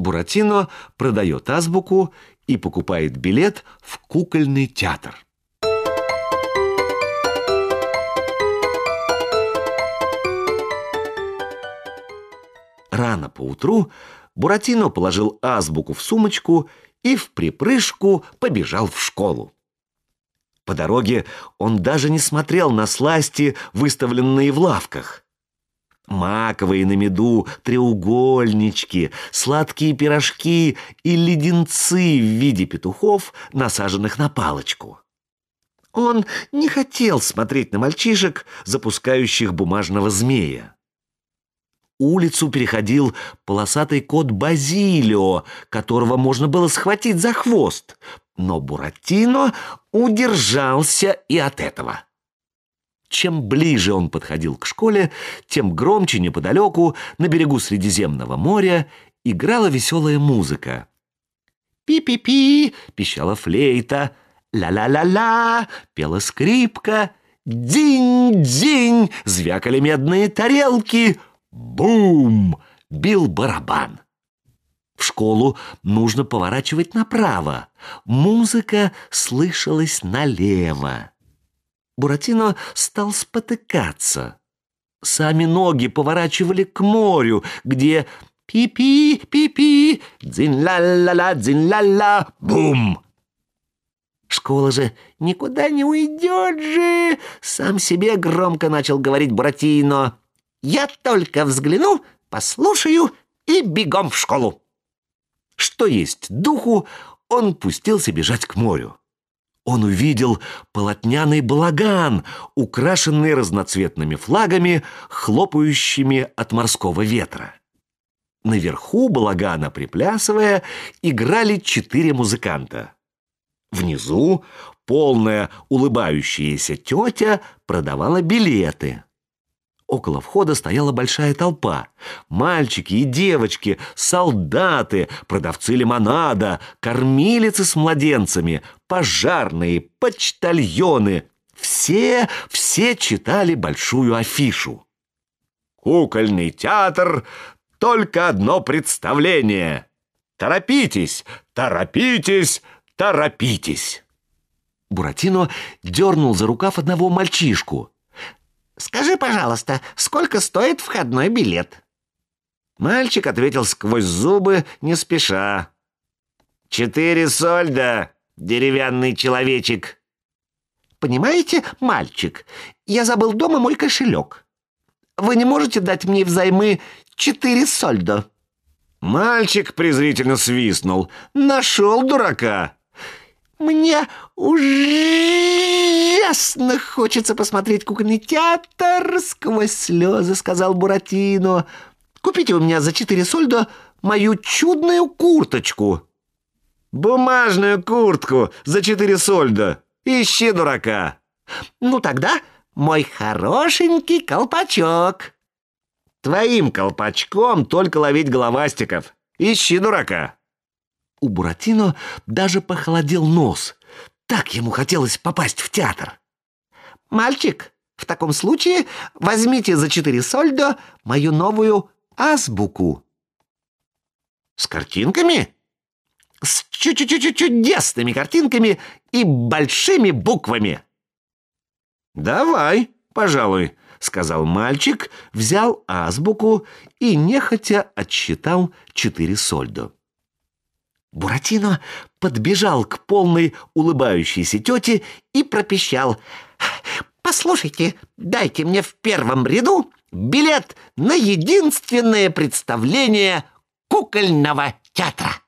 Буратино продает азбуку и покупает билет в кукольный театр. Рано поутру Буратино положил азбуку в сумочку и в припрыжку побежал в школу. По дороге он даже не смотрел на сласти, выставленные в лавках маковые на меду, треугольнички, сладкие пирожки и леденцы в виде петухов, насаженных на палочку. Он не хотел смотреть на мальчишек, запускающих бумажного змея. Улицу переходил полосатый кот Базилио, которого можно было схватить за хвост, но Буратино удержался и от этого. Чем ближе он подходил к школе, тем громче неподалеку, на берегу Средиземного моря, играла веселая музыка. «Пи-пи-пи!» — пищала флейта. «Ла-ла-ла-ла!» — пела скрипка. «Дзинь-дзинь!» — звякали медные тарелки. «Бум!» — бил барабан. В школу нужно поворачивать направо. Музыка слышалась налево. Буратино стал спотыкаться. Сами ноги поворачивали к морю, где пи-пи, пи-пи, дзин-ла-ла-ла, дзин-ла-ла, бум! Школа же никуда не уйдет же, сам себе громко начал говорить Буратино. Я только взгляну, послушаю и бегом в школу. Что есть духу, он пустился бежать к морю он увидел полотняный балаган, украшенный разноцветными флагами, хлопающими от морского ветра. Наверху балагана, приплясывая, играли четыре музыканта. Внизу полная улыбающаяся тетя продавала билеты. Около входа стояла большая толпа. Мальчики и девочки, солдаты, продавцы лимонада, кормилицы с младенцами, пожарные, почтальоны. Все, все читали большую афишу. «Кукольный театр — только одно представление. Торопитесь, торопитесь, торопитесь!» Буратино дернул за рукав одного мальчишку. Скажи, пожалуйста, сколько стоит входной билет?» Мальчик ответил сквозь зубы, не спеша. «Четыре сольда, деревянный человечек». «Понимаете, мальчик, я забыл дома мой кошелек. Вы не можете дать мне взаймы четыре сольда?» Мальчик презрительно свистнул. «Нашел дурака!» «Мне ужасно хочется посмотреть кукольный театр!» Сквозь слезы сказал Буратино. «Купите у меня за четыре сольда мою чудную курточку!» «Бумажную куртку за четыре сольда! Ищи дурака!» «Ну тогда мой хорошенький колпачок!» «Твоим колпачком только ловить головастиков! Ищи дурака!» У Буратино даже похолодел нос. Так ему хотелось попасть в театр. «Мальчик, в таком случае возьмите за четыре сольдо мою новую азбуку». «С картинками?» «С чудесными картинками и большими буквами». «Давай, пожалуй», — сказал мальчик, взял азбуку и нехотя отсчитал четыре сольдо. Буратино подбежал к полной улыбающейся тете и пропищал. «Послушайте, дайте мне в первом ряду билет на единственное представление кукольного театра».